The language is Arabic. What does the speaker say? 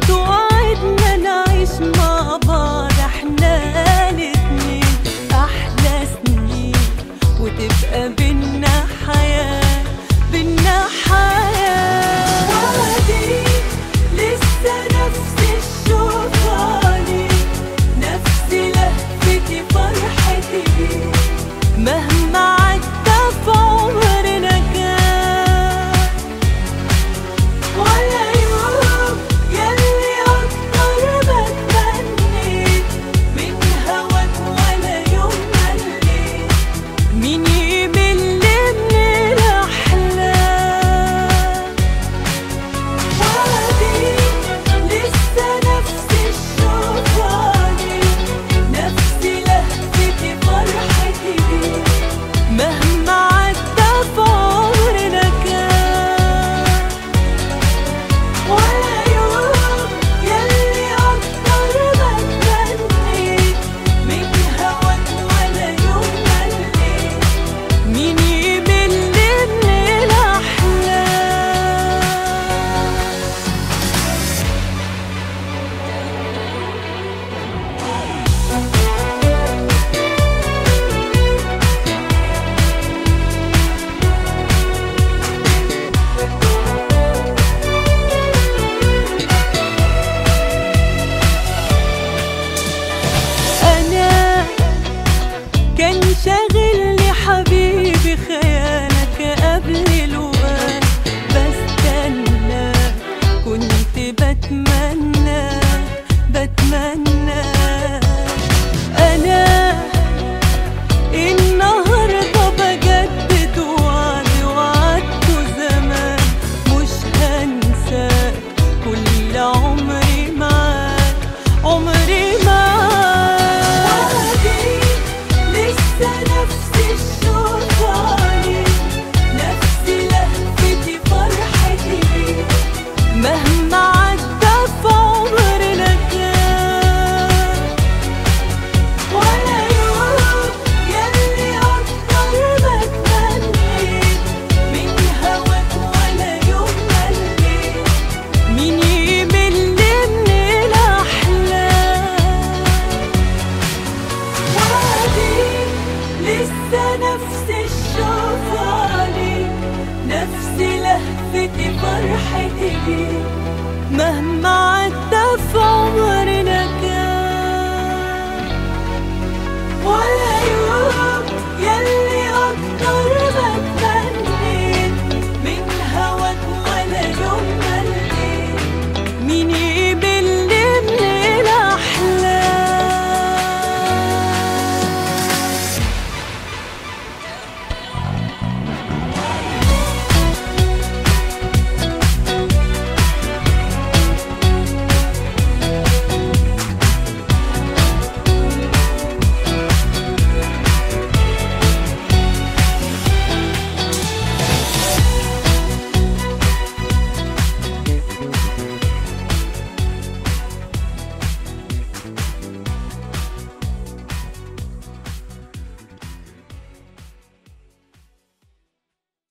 多 حبيبي نفسي لهفتي فرحتي بيه مهما عدت في عمرنا كان